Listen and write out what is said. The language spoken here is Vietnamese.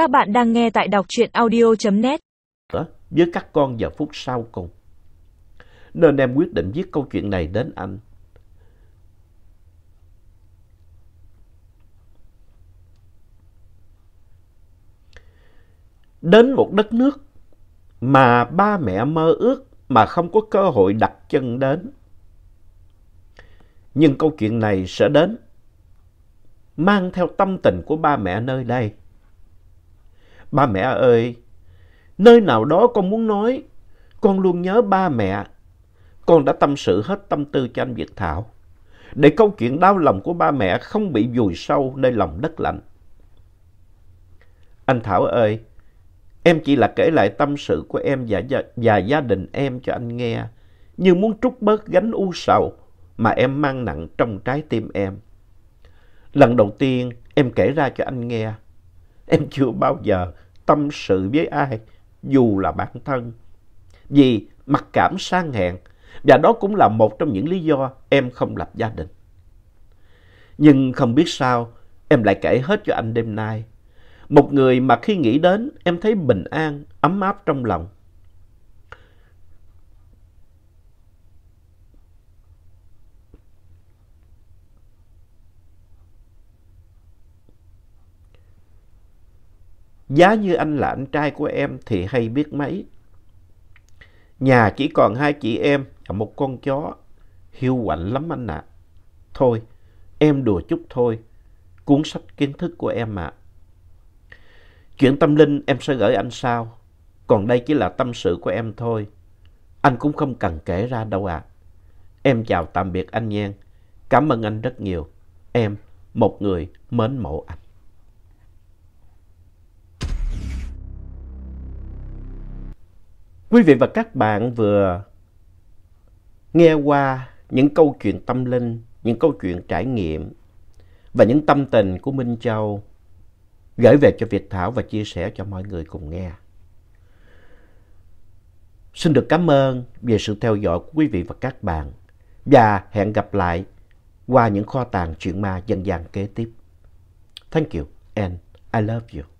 Các bạn đang nghe tại đọc truyện audio.net. Với các con vào phút sau cùng. Nên em quyết định viết câu chuyện này đến anh. Đến một đất nước mà ba mẹ mơ ước mà không có cơ hội đặt chân đến. Nhưng câu chuyện này sẽ đến, mang theo tâm tình của ba mẹ nơi đây. Ba mẹ ơi, nơi nào đó con muốn nói, con luôn nhớ ba mẹ. Con đã tâm sự hết tâm tư cho anh Việt Thảo, để câu chuyện đau lòng của ba mẹ không bị vùi sâu nơi lòng đất lạnh. Anh Thảo ơi, em chỉ là kể lại tâm sự của em và, và gia đình em cho anh nghe, như muốn trút bớt gánh u sầu mà em mang nặng trong trái tim em. Lần đầu tiên em kể ra cho anh nghe, em chưa bao giờ tâm sự với ai, dù là bản thân. Vì mặc cảm sang hẹn, và đó cũng là một trong những lý do em không lập gia đình. Nhưng không biết sao, em lại kể hết cho anh đêm nay. Một người mà khi nghĩ đến, em thấy bình an, ấm áp trong lòng. Giá như anh là anh trai của em thì hay biết mấy. Nhà chỉ còn hai chị em và một con chó. Hiu quạnh lắm anh ạ. Thôi, em đùa chút thôi. Cuốn sách kiến thức của em ạ. Chuyện tâm linh em sẽ gửi anh sau. Còn đây chỉ là tâm sự của em thôi. Anh cũng không cần kể ra đâu ạ. Em chào tạm biệt anh nhan Cảm ơn anh rất nhiều. Em, một người mến mộ anh. Quý vị và các bạn vừa nghe qua những câu chuyện tâm linh, những câu chuyện trải nghiệm và những tâm tình của Minh Châu gửi về cho Việt Thảo và chia sẻ cho mọi người cùng nghe. Xin được cảm ơn về sự theo dõi của quý vị và các bạn và hẹn gặp lại qua những kho tàng chuyện ma dân gian kế tiếp. Thank you and I love you.